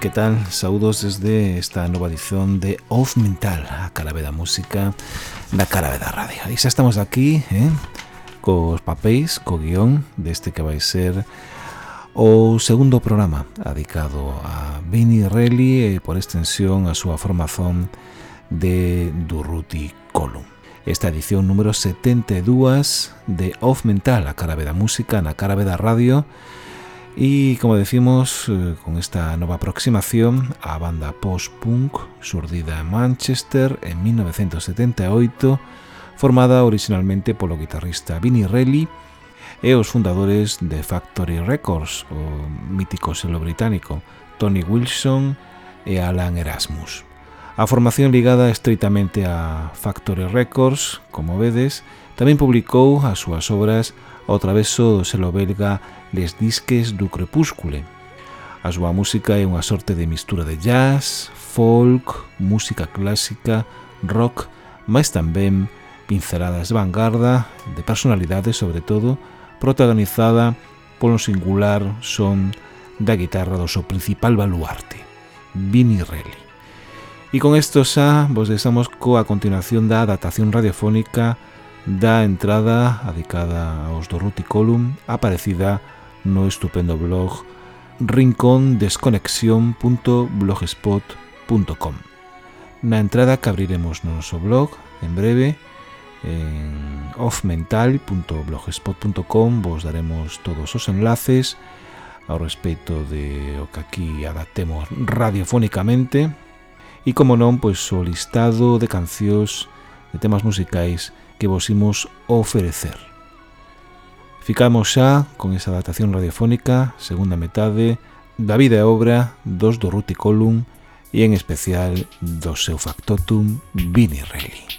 que tal? Saudos desde esta nova edición de Off Mental A carabe da música na carabe da radio E xa estamos aquí, eh? Cos papéis, co guión deste que vai ser o segundo programa dedicado a Benny Reilly e eh, por extensión a súa formación de Durruti Column Esta edición número 72 de Off Mental A carabe da música na carabe da radio E E, como decimos, eh, con esta nova aproximación, a banda post-punk, surdida en Manchester en 1978, formada originalmente polo guitarrista Vinnie Reilly e os fundadores de Factory Records, o mítico selo británico, Tony Wilson e Alan Erasmus. A formación ligada estreitamente a Factory Records, como vedes, tamén publicou as súas obras ao traveso do selo belga les disques do Crepúscule. A súa música é unha sorte de mistura de jazz, folk, música clásica, rock, mas tamén pinceladas de vanguarda, de personalidade sobre todo, protagonizada polo singular son da guitarra do seu principal baluarte, Vinnie Relly. E con esto xa vos deixamos coa continuación da adaptación radiofónica da entrada adicada aos do Ruti Column aparecida no estupendo blog rincondesconexión.blogspot.com Na entrada que abriremos no noso blog en breve en offmental.blogspot.com vos daremos todos os enlaces ao respecto de o que aquí adaptemos radiofónicamente e como non, pois o listado de cancións de temas musicais que vos imos ofrecer. Ficamos xa con esa adaptación radiofónica, segunda metade, da vida e obra dos do Ruticolum e en especial do seu factotum Vini Reilly.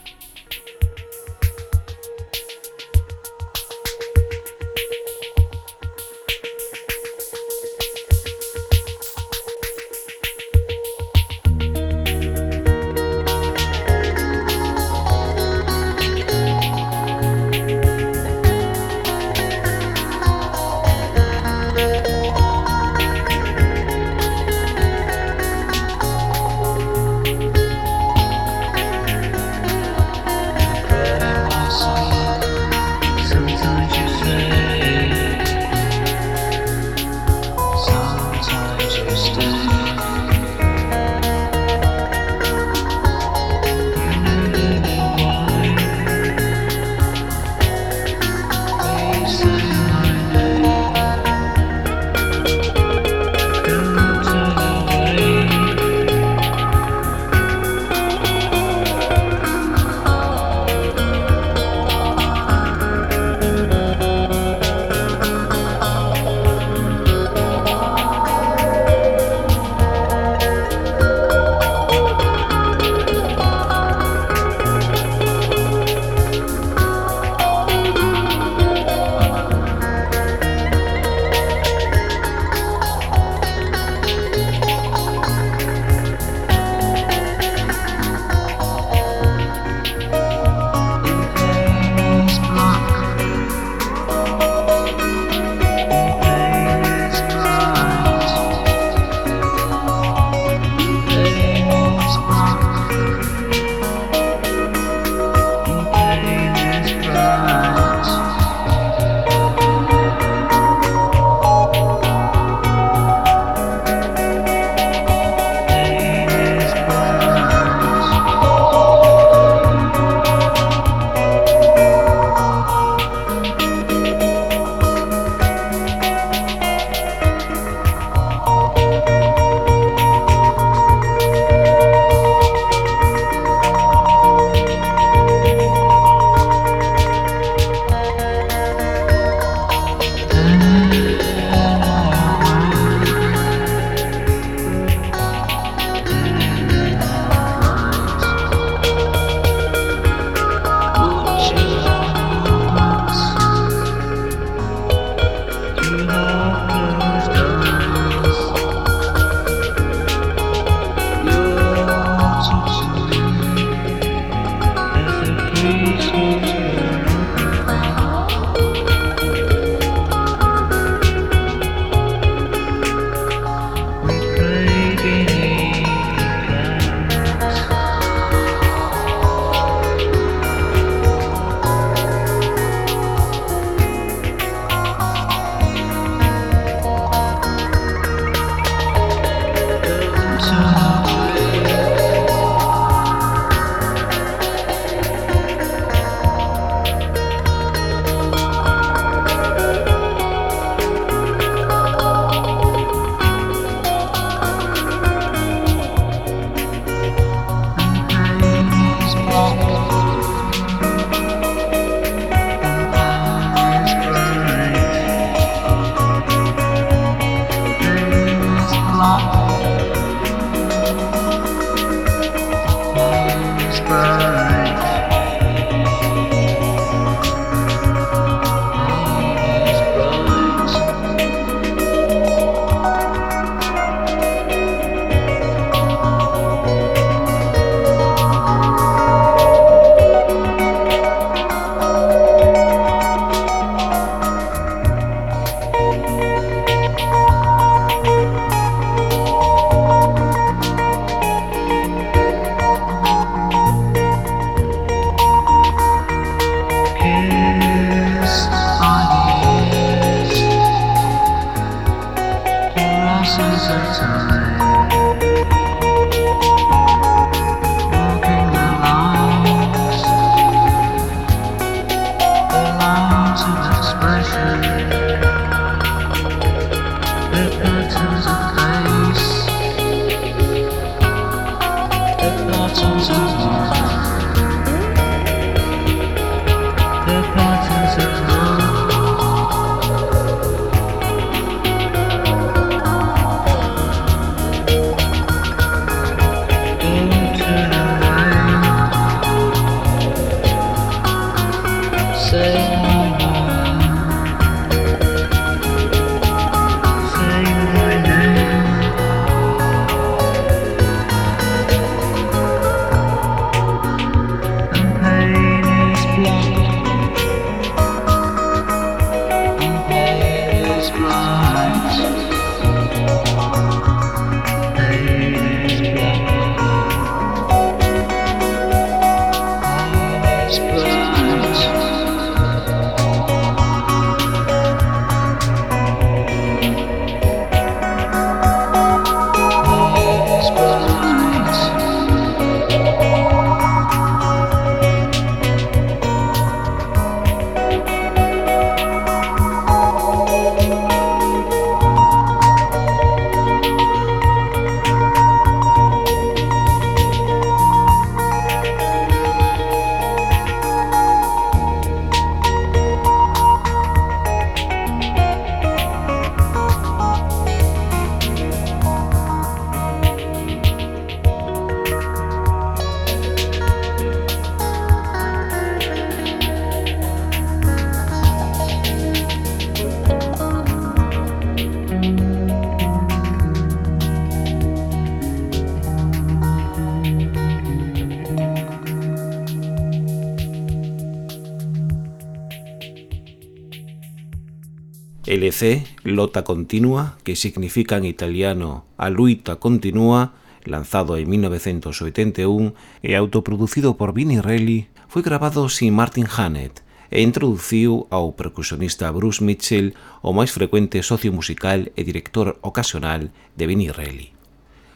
LC, Lota Continua, que significa en italiano A Luita Continua, lanzado en 1981 e autoproducido por Vinnie Reilly, foi grabado sin Martin Hannett e introduciu ao percusionista Bruce Mitchell, o máis frecuente socio musical e director ocasional de Vinnie Reilly.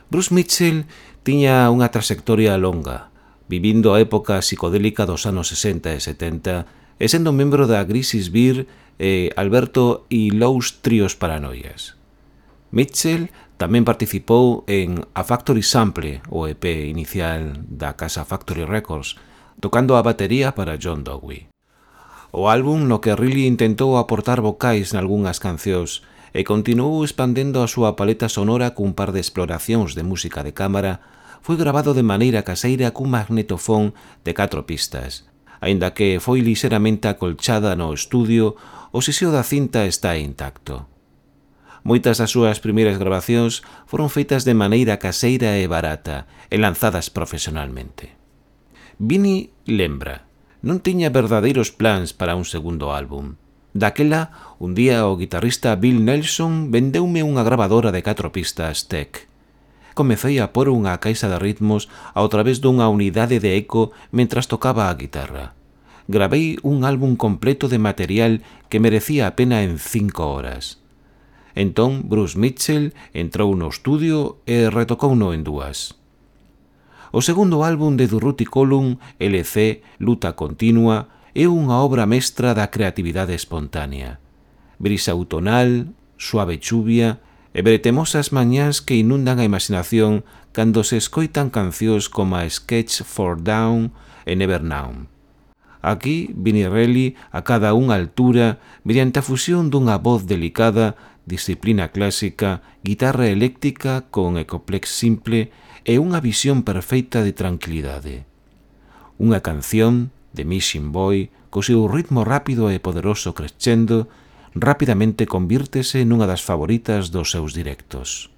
Bruce Mitchell tiña unha trayectoria longa, vivindo a época psicodélica dos anos 60 e 70 e sendo membro da Grisis Beer eh, Alberto e Lous Tríos Paranoias. Mitchell tamén participou en A Factory Sample, o EP inicial da casa Factory Records, tocando a batería para John Dowey. O álbum no que Riley intentou aportar vocais nalgúnas cancións e continuou expandendo a súa paleta sonora cun par de exploracións de música de cámara, foi grabado de maneira caseira cun magnetofón de catro pistas, aínda que foi lixeramente acolchada no estudio o siseo da cinta está intacto. Moitas das súas primeiras grabacións foron feitas de maneira caseira e barata e lanzadas profesionalmente. Vini lembra, non tiña verdadeiros plans para un segundo álbum. Daquela, un día o guitarrista Bill Nelson vendeume unha grabadora de catro pistas tech. Comecei a pôr unha caixa de ritmos ao través dunha unidade de eco mentras tocaba a guitarra gravei un álbum completo de material que merecía a pena en cinco horas. Entón Bruce Mitchell entrou no estudio e retocouno en dúas. O segundo álbum de Durruti Column, LC, Luta Continua, é unha obra mestra da creatividade espontánea. Brisa autonal, suave chuvia e bretemosas mañás que inundan a imaginación cando se escoitan cancións como a Sketch for Down e Never Now. Aquí Vinirelli, a cada unha altura mediante a fusión dunha voz delicada, disciplina clásica, guitarra eléctrica con ecoplex simple e unha visión perfeita de tranquilidade. Unha canción de Mission Boy co seu ritmo rápido e poderoso crescendo rapidamente convírtese nunha das favoritas dos seus directos.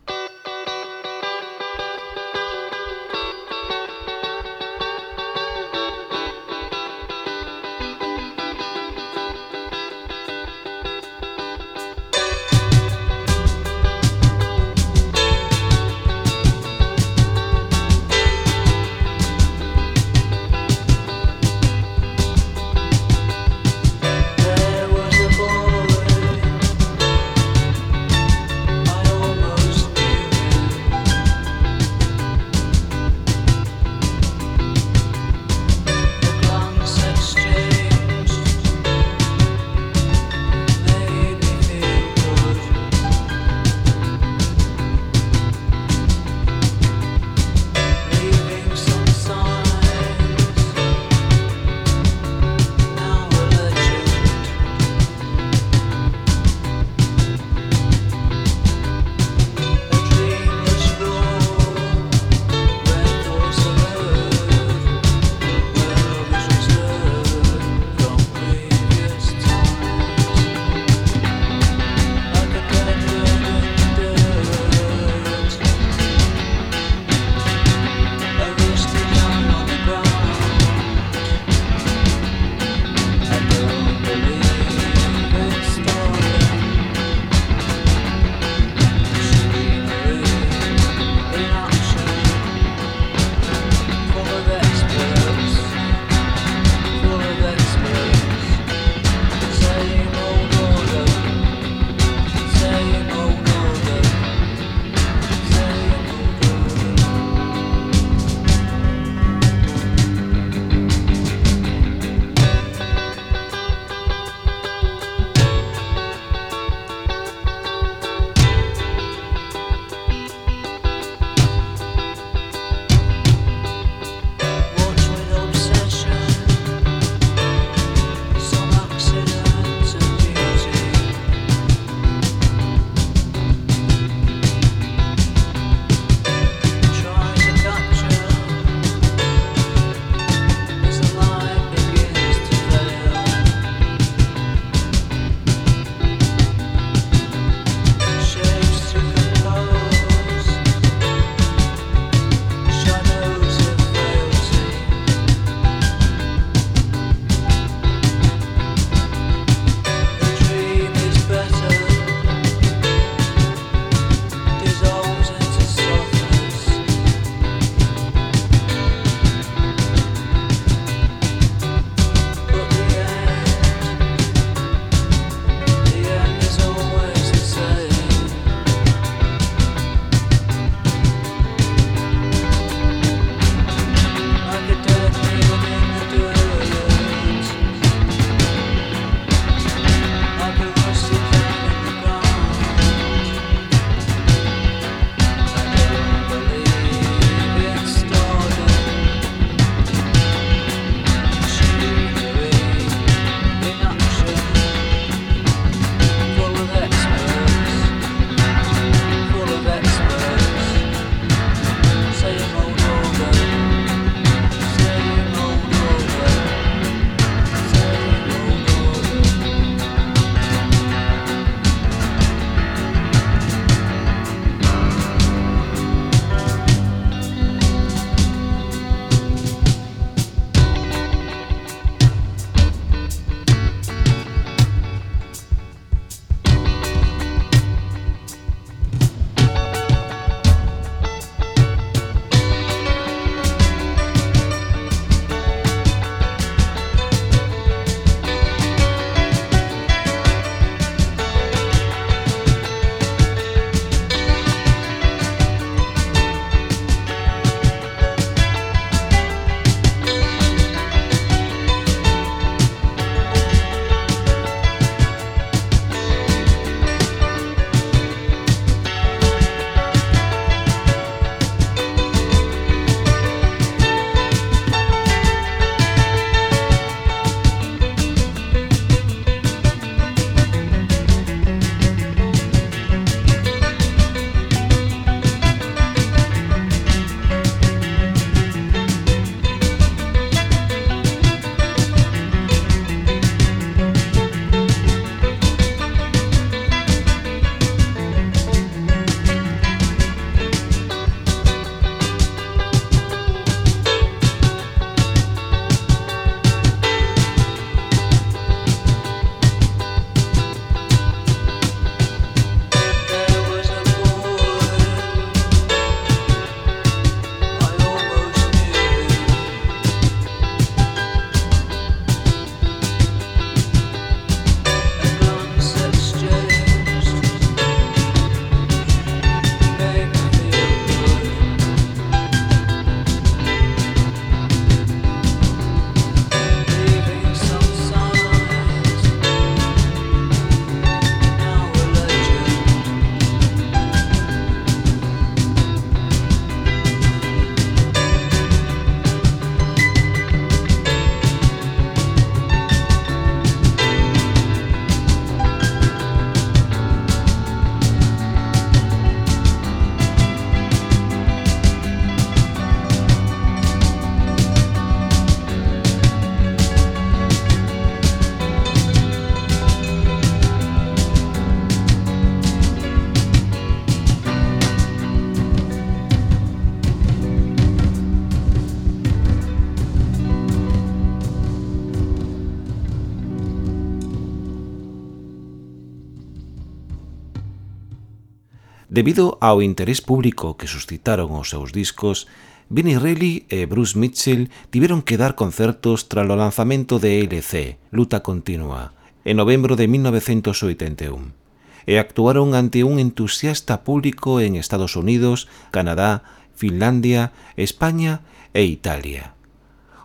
Debido ao interés público que suscitaron os seus discos, Vinnie Reilly e Bruce Mitchell tiveron que dar concertos tras o lanzamento de LC, Luta Continua, en novembro de 1981, e actuaron ante un entusiasta público en Estados Unidos, Canadá, Finlandia, España e Italia.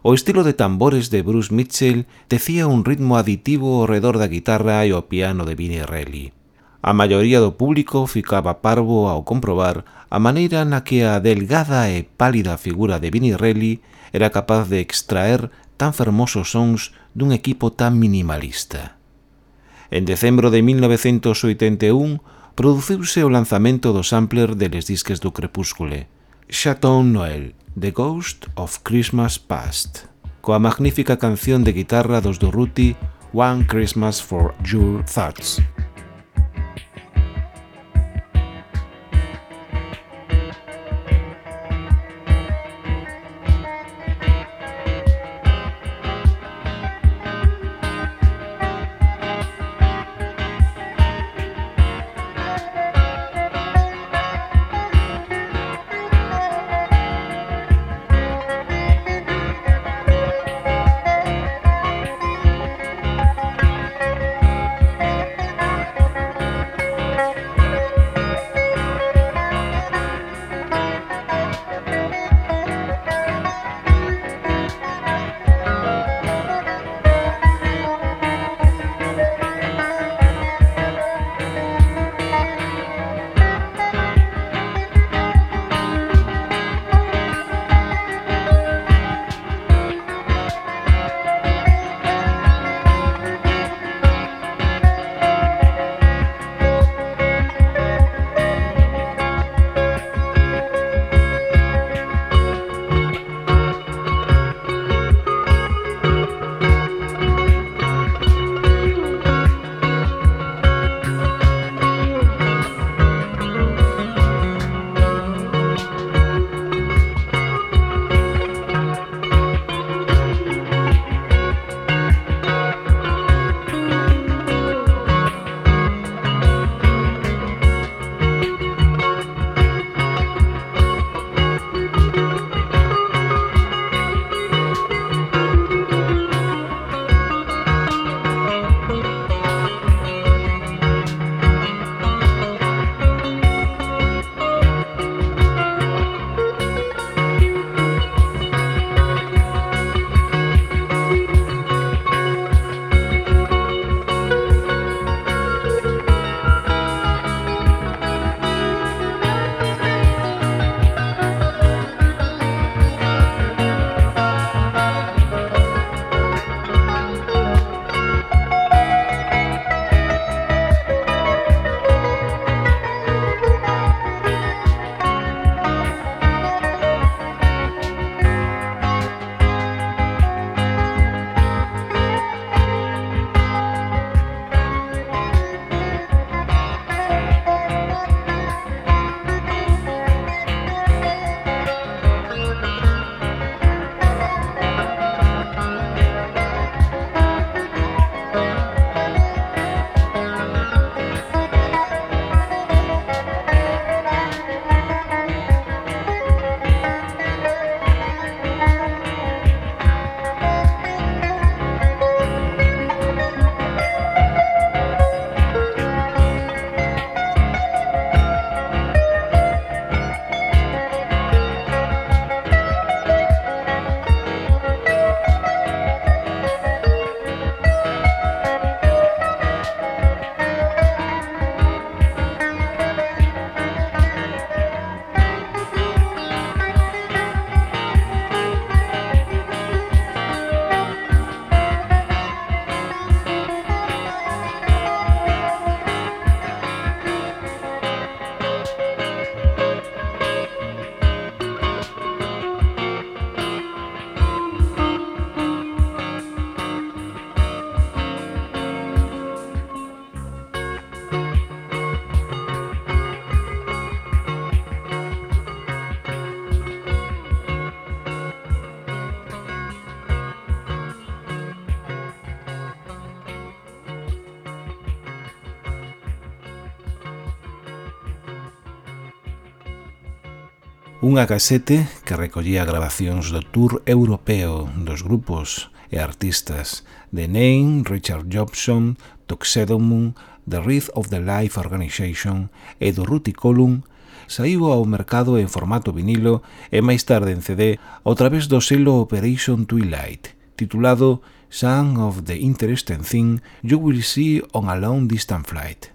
O estilo de tambores de Bruce Mitchell tecía un ritmo aditivo ao redor da guitarra e o piano de Vinnie Reilly A maioría do público ficaba parvo ao comprobar a maneira na que a delgada e pálida figura de Vinnie Reilly era capaz de extraer tan fermosos sons dun equipo tan minimalista. En decembro de 1981 produciuse o lanzamento do sampler de Les Disques do Crepúscule, Chateau Noel, The Ghost of Christmas Past, coa magnífica canción de guitarra dos Durruti, One Christmas for Your Thoughts. Unha casete que recollía grabacións do tour europeo dos grupos e artistas The Name, Richard Jobson, Tuxedomun, The Wreath of the Life Organization e do Ruticolum saiu ao mercado en formato vinilo e máis tarde en CD ao través do selo Operation Twilight, titulado Song of the Interesting Thing You Will See on a Long Distant Flight.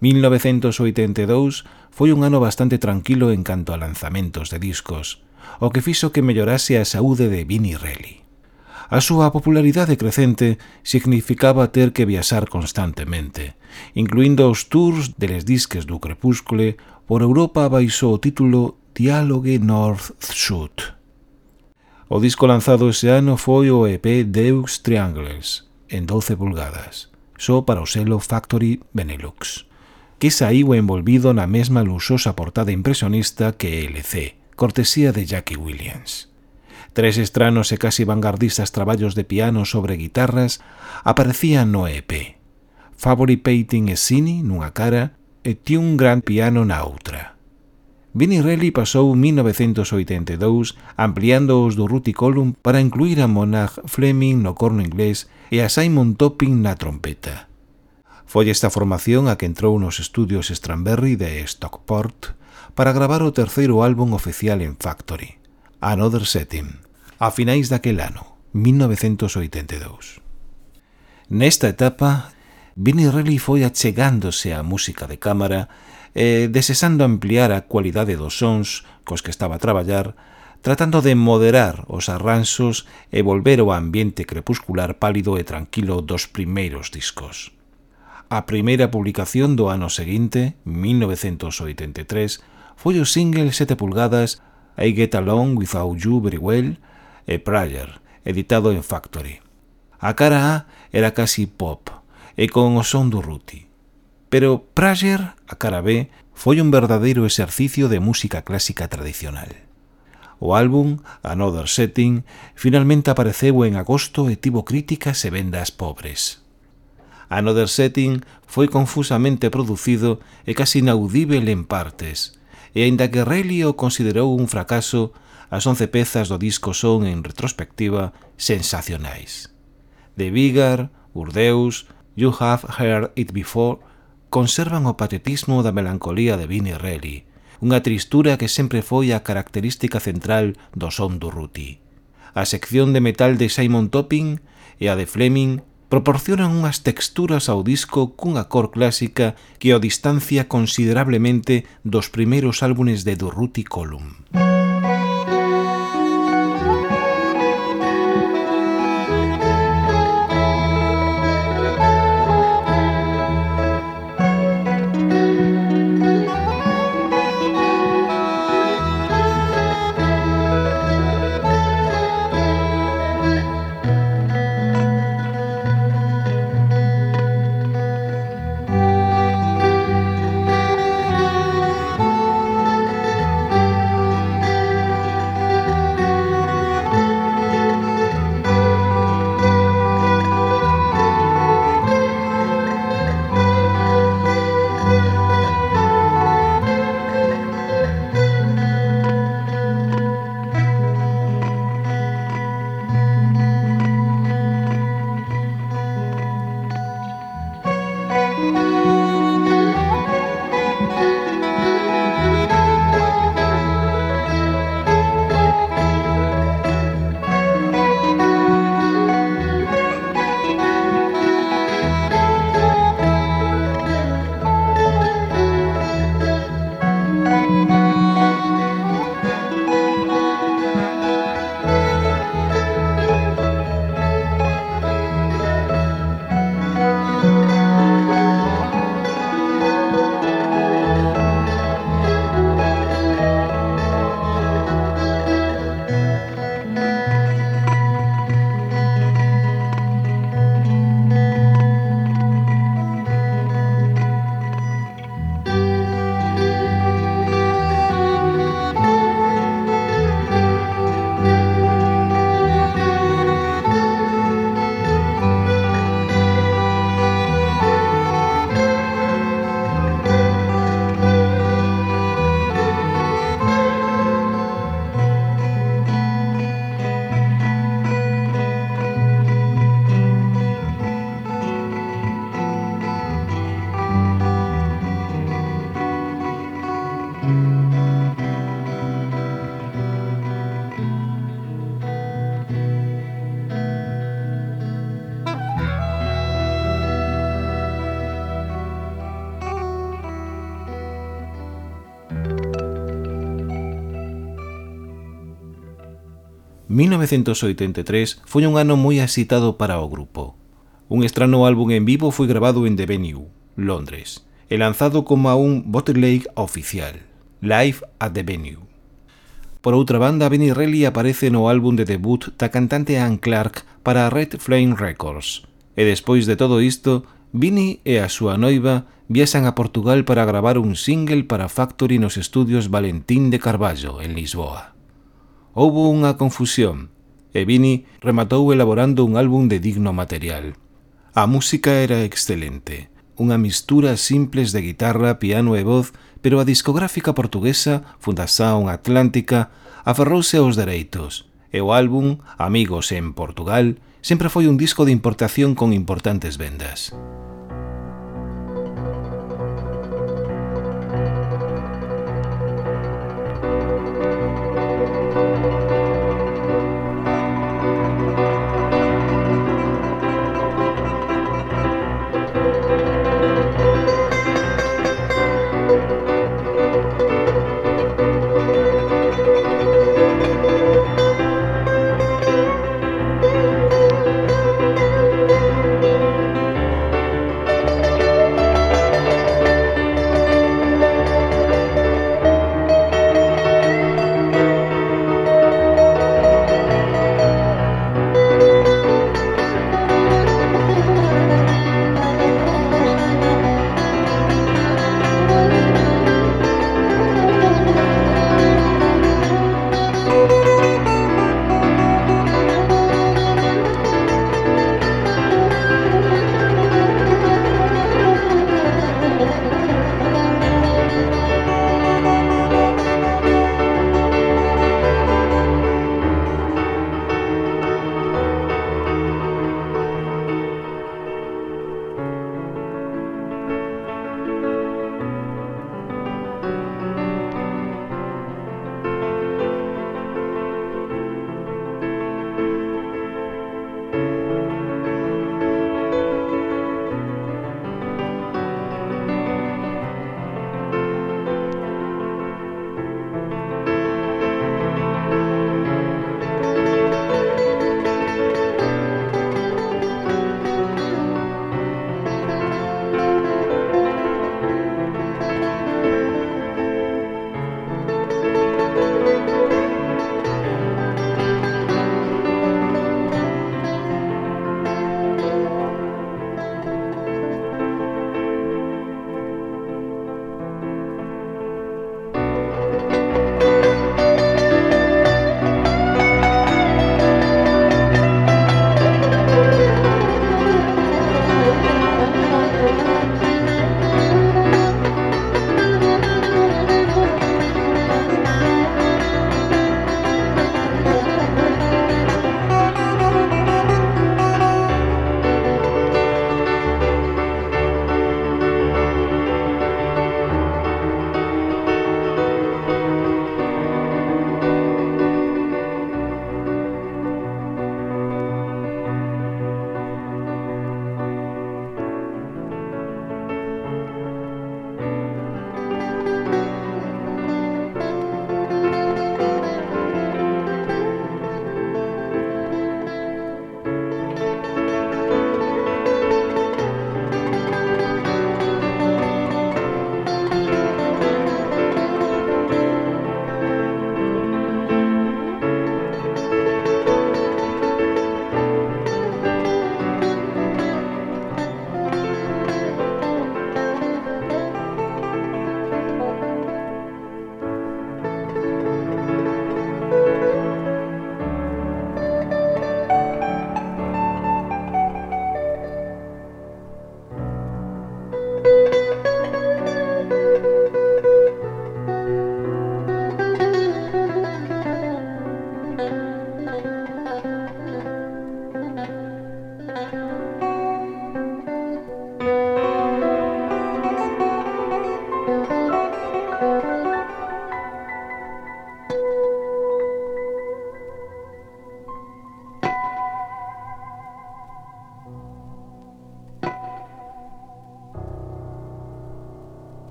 1982 foi un ano bastante tranquilo en canto a lanzamentos de discos, o que fixo que mellorase a saúde de Vinnie Reilly. A súa popularidade crecente significaba ter que viaxar constantemente, incluindo os tours deles disques do Crepúscule por Europa baixo o título Diálogue North-Sud. O disco lanzado ese ano foi o EP Deux Triangles, en 12 pulgadas, só para o selo Factory Benelux que saíu envolvido na mesma luxosa portada impresionista que LC, cortesía de Jackie Williams. Tres estranos e casi vanguardistas traballos de piano sobre guitarras aparecían no EP. Favory Painting e Cine nunha cara e ti un gran piano na outra. Vinnie Reilly pasou 1982 ampliando os do Ruti Column para incluir a Monarch Fleming no corno inglés e a Simon Topping na trompeta. Foi esta formación a que entrou nos estudios Stranberry de Stockport para gravar o terceiro álbum oficial en Factory, Another Setting, a finais daquel ano, 1982. Nesta etapa, Vinnie Reilly foi achegándose á música de cámara e desesando ampliar a cualidade dos sons cos que estaba a traballar, tratando de moderar os arranxos e volver ao ambiente crepuscular pálido e tranquilo dos primeiros discos. A primeira publicación do ano seguinte, 1983, foi o single 7 pulgadas I Get Along Without You Very Well e Prayer, editado en Factory. A cara A era casi pop e con o son do Ruti. Pero Prayer, a cara B, foi un verdadeiro exercicio de música clásica tradicional. O álbum, Another Setting, finalmente apareceu en agosto e tivo críticas e vendas pobres. Another Setting foi confusamente producido e casi inaudível en partes, e aínda que Reilly o considerou un fracaso, as 11 pezas do disco son, en retrospectiva, sensacionais. The Vigar, Urdeus, You Have Heard It Before conservan o patetismo da melancolía de Vinnie Relly, unha tristura que sempre foi a característica central do son do Ruti. A sección de metal de Simon Topping e a de Fleming proporcionan unhas texturas ao disco cunha cor clásica que o distancia considerablemente dos primeiros álbumes de Durruti Column. Música 1983 foi un ano moi excitado para o grupo. Un estrano álbum en vivo foi grabado en The Venue, Londres, e lanzado como a un bootleg oficial, Live at The Venue. Por outra banda, Benny Reilly aparece no álbum de debut da cantante Anne Clark para Red Flame Records. E despois de todo isto, Vinny e a súa noiva viaxan a Portugal para gravar un single para Factory nos estudios Valentín de Carballo, en Lisboa. Houbo unha confusión e Vini rematou elaborando un álbum de digno material. A música era excelente, unha mistura simples de guitarra, piano e voz, pero a discográfica portuguesa, Fundación Atlántica, aferrouse aos dereitos, e o álbum Amigos en Portugal sempre foi un disco de importación con importantes vendas.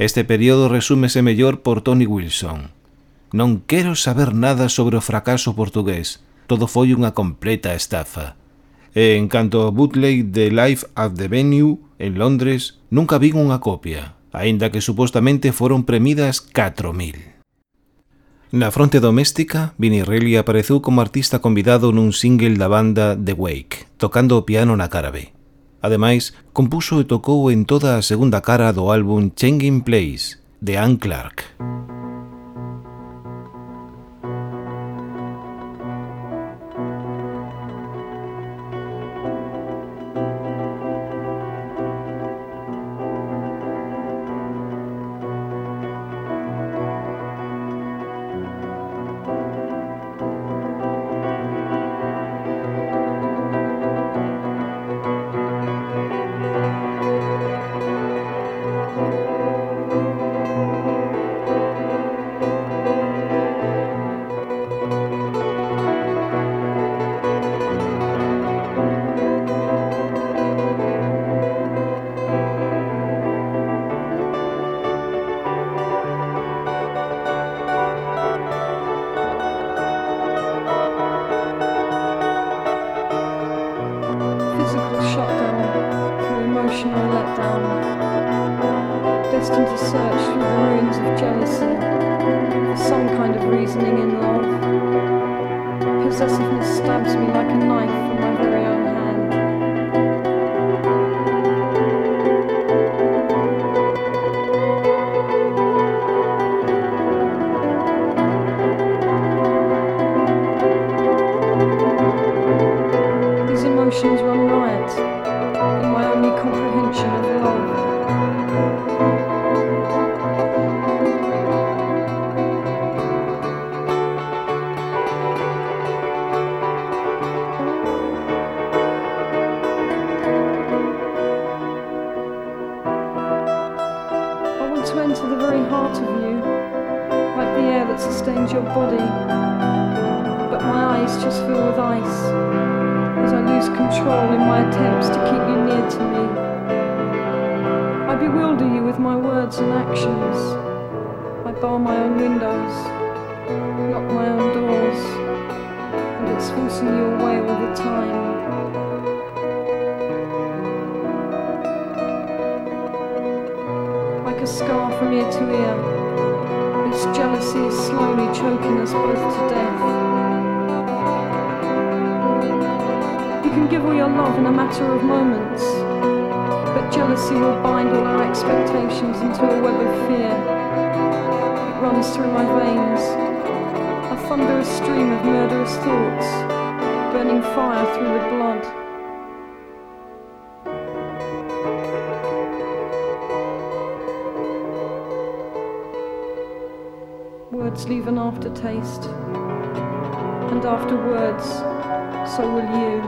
Este período resúmese mellor por Tony Wilson. Non quero saber nada sobre o fracaso portugués. Todo foi unha completa estafa. E en canto ao bootleg de Life at the Venue en Londres, nunca vi unha copia, aínda que supostamente foron premidas 4.000. Na fronte doméstica, Vinnie Reilly apareceu como artista convidado nun single da banda The Wake, tocando o piano na cara B. Ademais, compuso e tocou en toda a segunda cara do álbum Changing Place, de Anne Clark. like a scar from ear to ear. Its jealousy is slowly choking us both to death. You can give all your love in a matter of moments, but jealousy will bind all our expectations into a web of fear. It runs through my veins, a thunderous stream of murderous thoughts, burning fire through the blood. leave an aftertaste, and after words, so will you.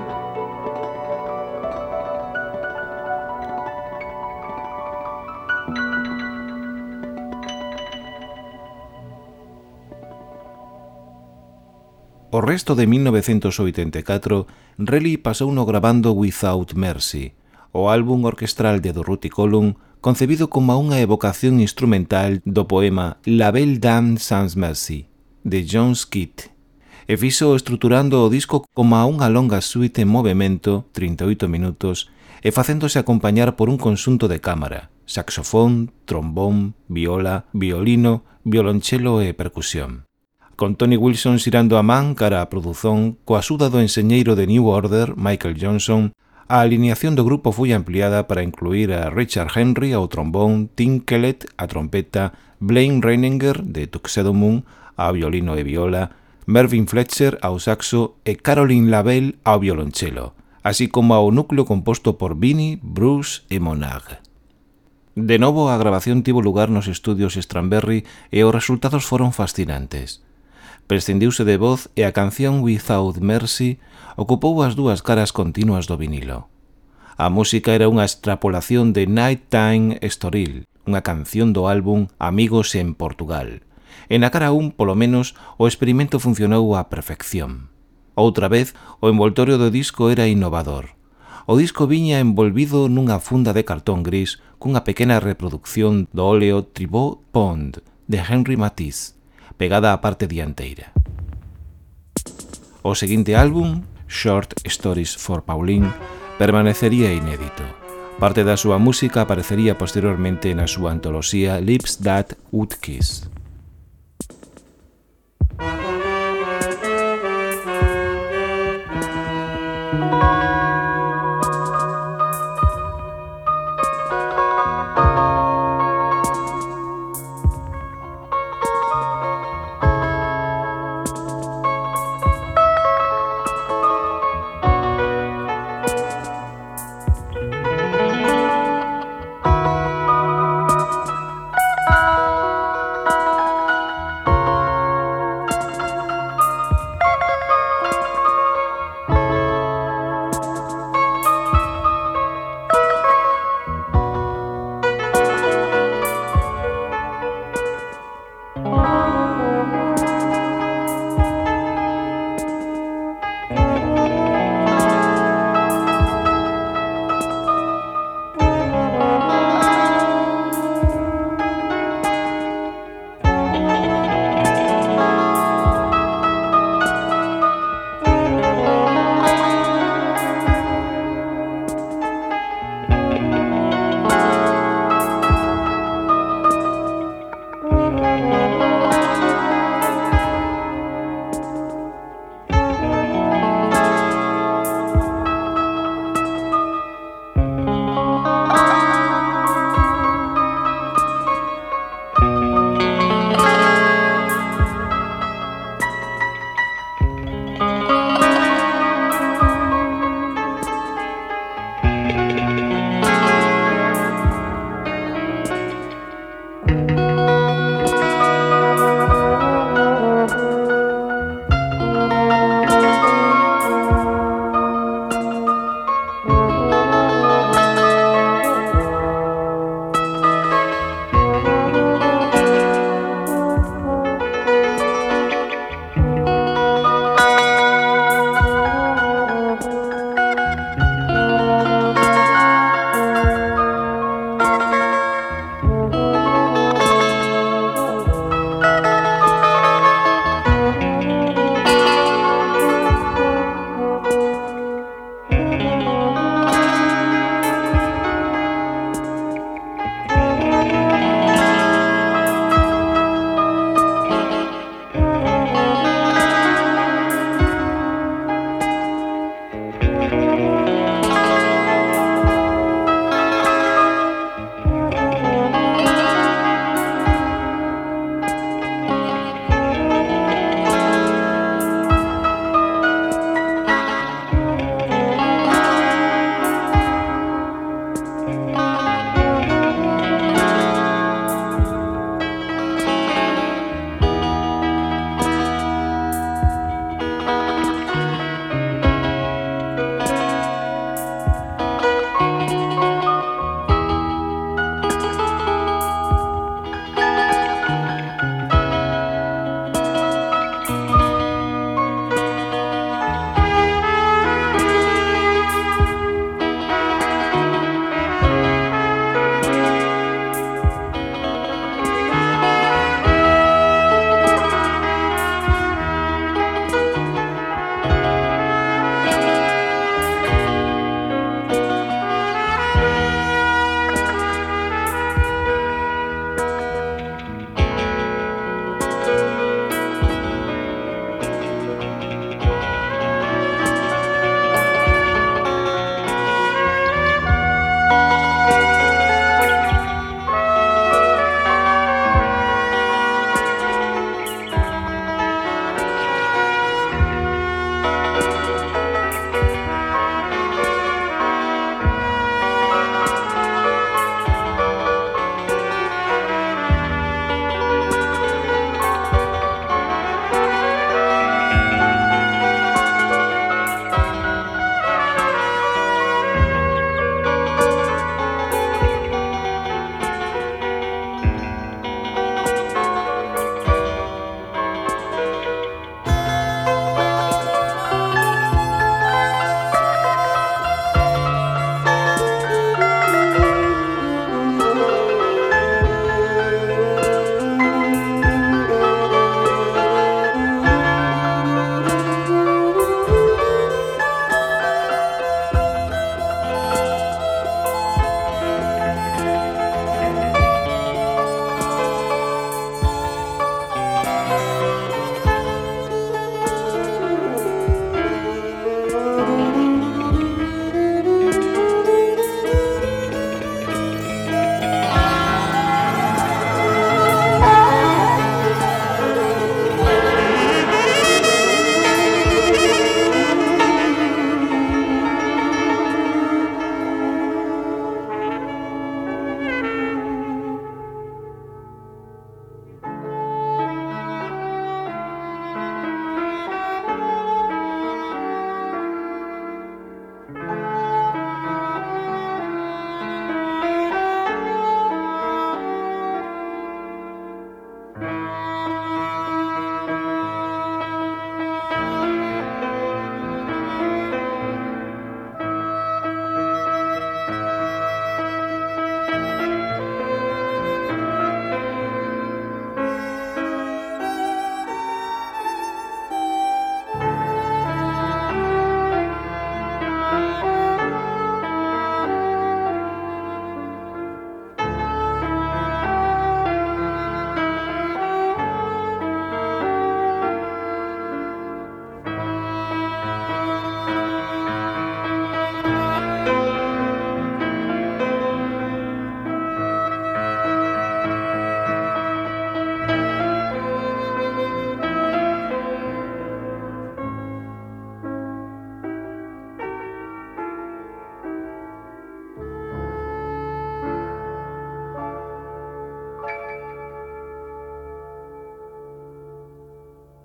O resto de 1984, Relly pasouno grabando Without Mercy, o álbum orquestral de Dorothy Column concebido como unha evocación instrumental do poema La Belle Dame Sans Mercy, de John Skeet, e fixo estruturando o disco como unha longa suite en movimento, 38 minutos, e facéndose acompañar por un consunto de cámara, saxofón, trombón, viola, violino, violonchelo e percusión. Con Tony Wilson xirando a man cara á produción, coa axuda do enseñeiro de New Order, Michael Johnson, a alineación do grupo foi ampliada para incluir a Richard Henry ao trombón, Tim Kellett a trompeta, Blaine Reininger de Tuxedo Moon a violino e viola, Mervyn Fletcher ao saxo e Caroline Labelle ao violonchelo, así como ao núcleo composto por Vinnie, Bruce e Monag. De novo, a grabación tivo lugar nos estudios Stranberry e os resultados foron fascinantes prescindiuse de voz e a canción Without Mercy ocupou as dúas caras continuas do vinilo. A música era unha extrapolación de Nighttime Estoril, unha canción do álbum Amigos en Portugal. En a cara un, polo menos, o experimento funcionou á perfección. Outra vez, o envoltorio do disco era innovador. O disco viña envolvido nunha funda de cartón gris cunha pequena reproducción do óleo Tribot Pond de Henry Matisse pegada á parte dianteira. O seguinte álbum, Short Stories for Pauline, permanecería inédito. Parte da súa música aparecería posteriormente na súa antoloxía Lips That Would Kiss.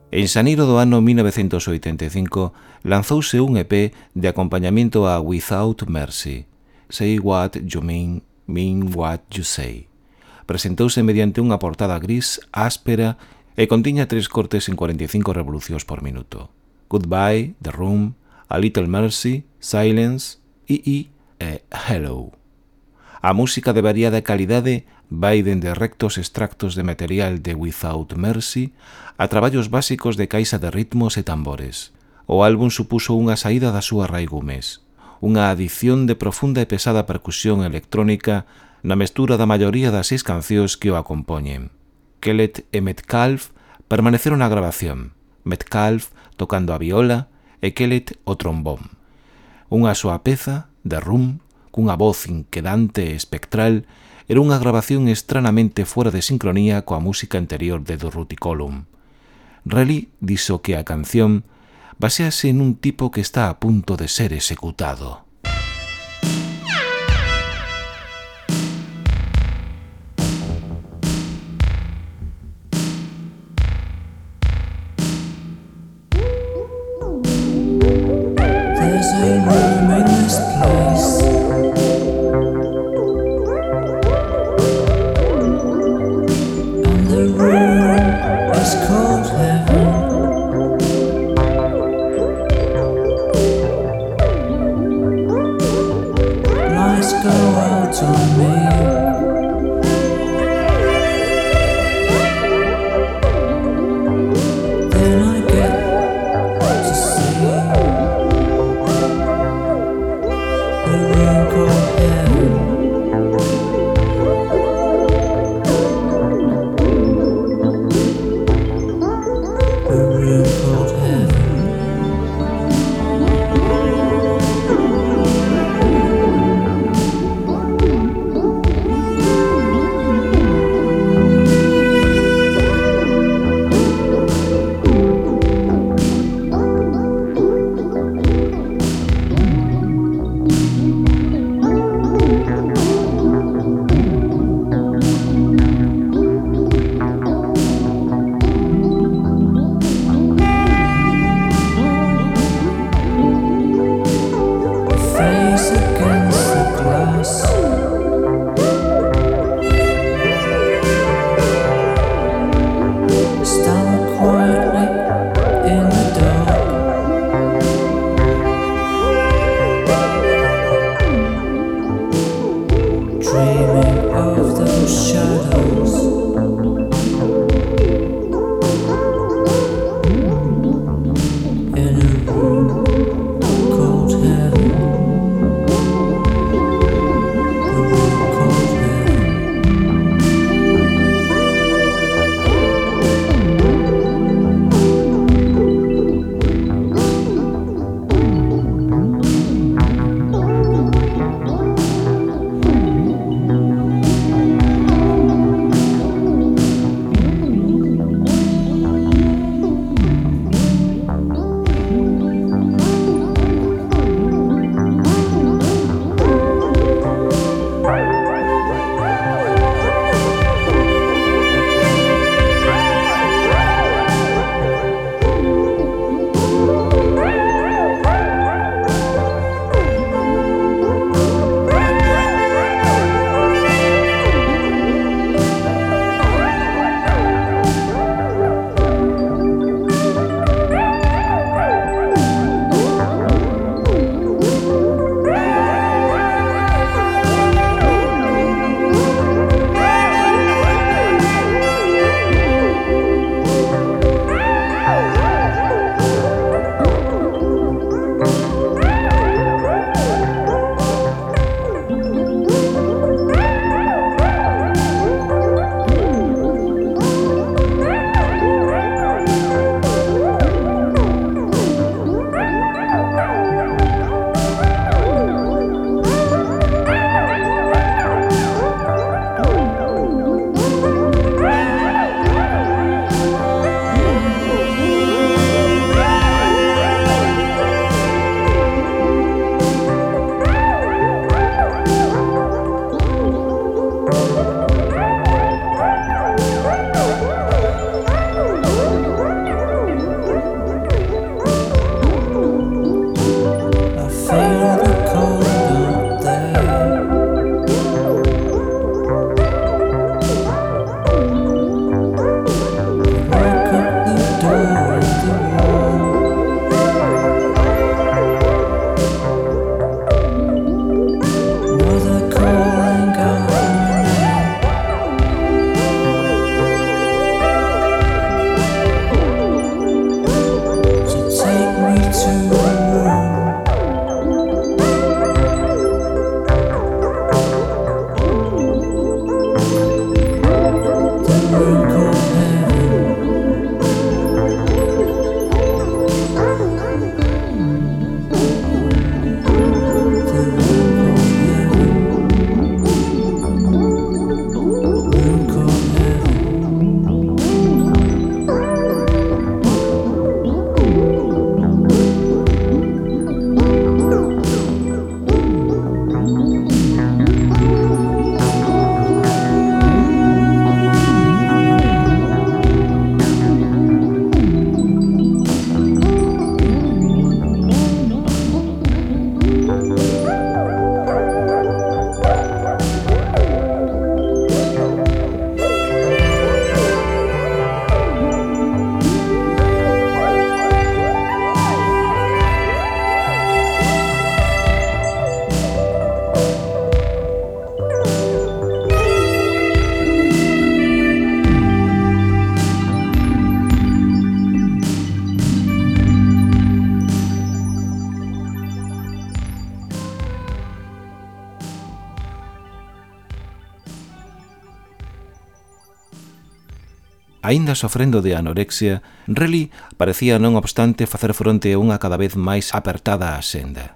En xaneiro do ano 1985 lanzouse un EP de acompañamento a Without Mercy, Say What You Mean, Mean What You Say. Presentouse mediante unha portada gris, áspera, e contiña tres cortes en 45 revolucións por minuto. Goodbye, The Room, A Little Mercy, Silence, II e Hello. A música de variada calidade vai dende rectos extractos de material de Without Mercy a traballos básicos de caixa de ritmos e tambores. O álbum supuso unha saída da súa raigumes, unha adición de profunda e pesada percusión electrónica na mestura da maioría das seis cancións que o acompoñen. Kellett e Metcalf permaneceron na grabación, Metcalf tocando a viola e Kellett o trombón. Unha súa peza, de rum, cunha voz inquedante e espectral era unha grabación estranamente fora de sincronía coa música anterior de Durruticolum. Relly dixo que a canción basease nun tipo que está a punto de ser executado. There's a room in this place Aínda sofrendo de anorexia, Relly parecía non obstante facer fronte a unha cada vez máis apertada a senda.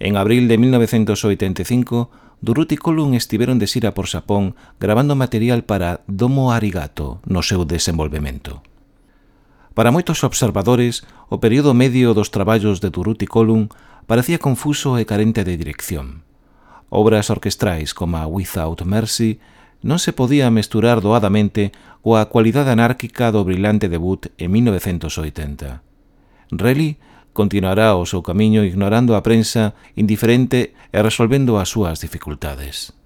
En abril de 1985, Durruti Colum estiveron de xira por Xapón grabando material para Domo Arigato no seu desenvolvemento. Para moitos observadores, o período medio dos traballos de Durruti Colum parecía confuso e carente de dirección. Obras orquestrais como Without Mercy non se podía mesturar doadamente coa cualidade anárquica do brillante debut en 1980. Relly continuará o seu camiño ignorando a prensa indiferente e resolvendo as súas dificultades.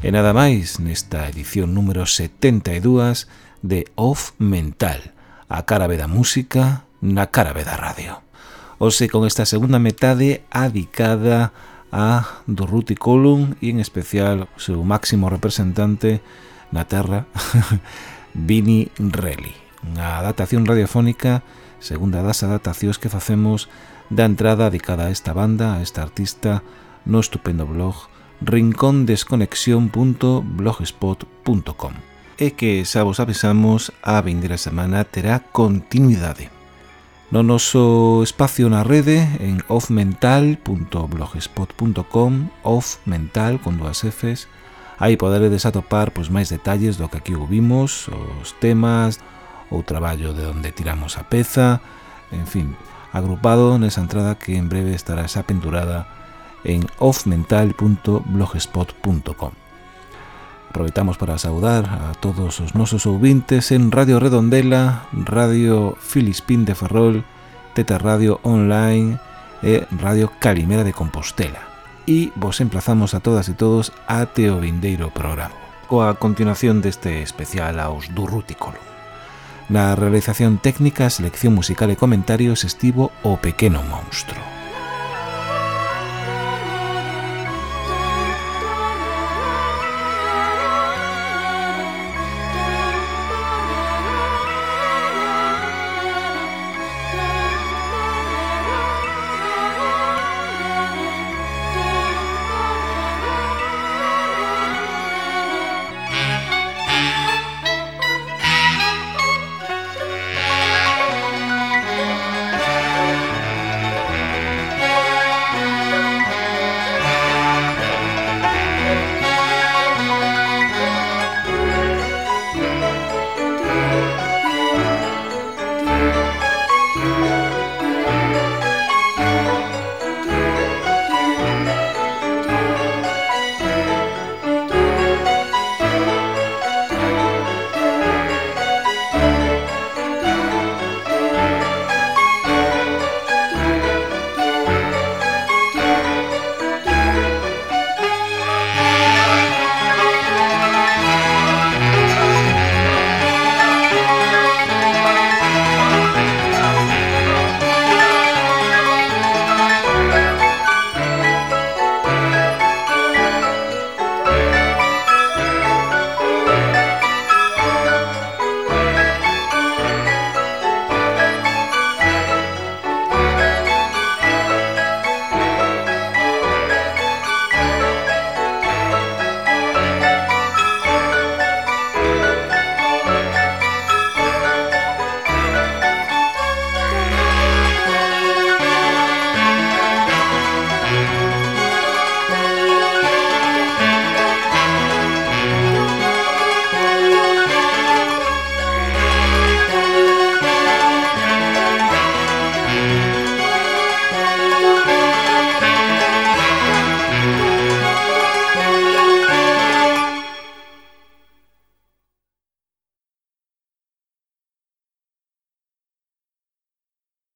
E nada máis nesta edición número 72 de Off Mental, a carabe da música na carabe da radio. Ose con esta segunda metade adicada a Durruti Colum e en especial o seu máximo representante na terra, Vini Relly. Unha adaptación radiofónica, segunda das adaptacións que facemos da entrada dedicada a esta banda, a esta artista, no estupendo blog rincondesconexión.blogspot.com E que xa vos avisamos a vindeira semana terá continuidade. No noso espacio na rede en offmental.blogspot.com offmental con dúas Fs Aí poderedes atopar pois, máis detalles do que aquí ouvimos, os temas, o traballo de onde tiramos a peza, en fin, agrupado nesa entrada que en breve estará xa pendurada en offmental.blogspot.com. Aproveitamos para saudar a todos os nosos ouvintes en Radio Redondela, Radio Filispín de Ferrol, Teta Radio Online e Radio Calimera de Compostela. E vos emplazamos a todas e todos a Teo vindeiro programa. Coa continuación deste especial aos Durrúticolo. Na realización técnica, selección musical e comentarios estivo o Pequeno Monstro.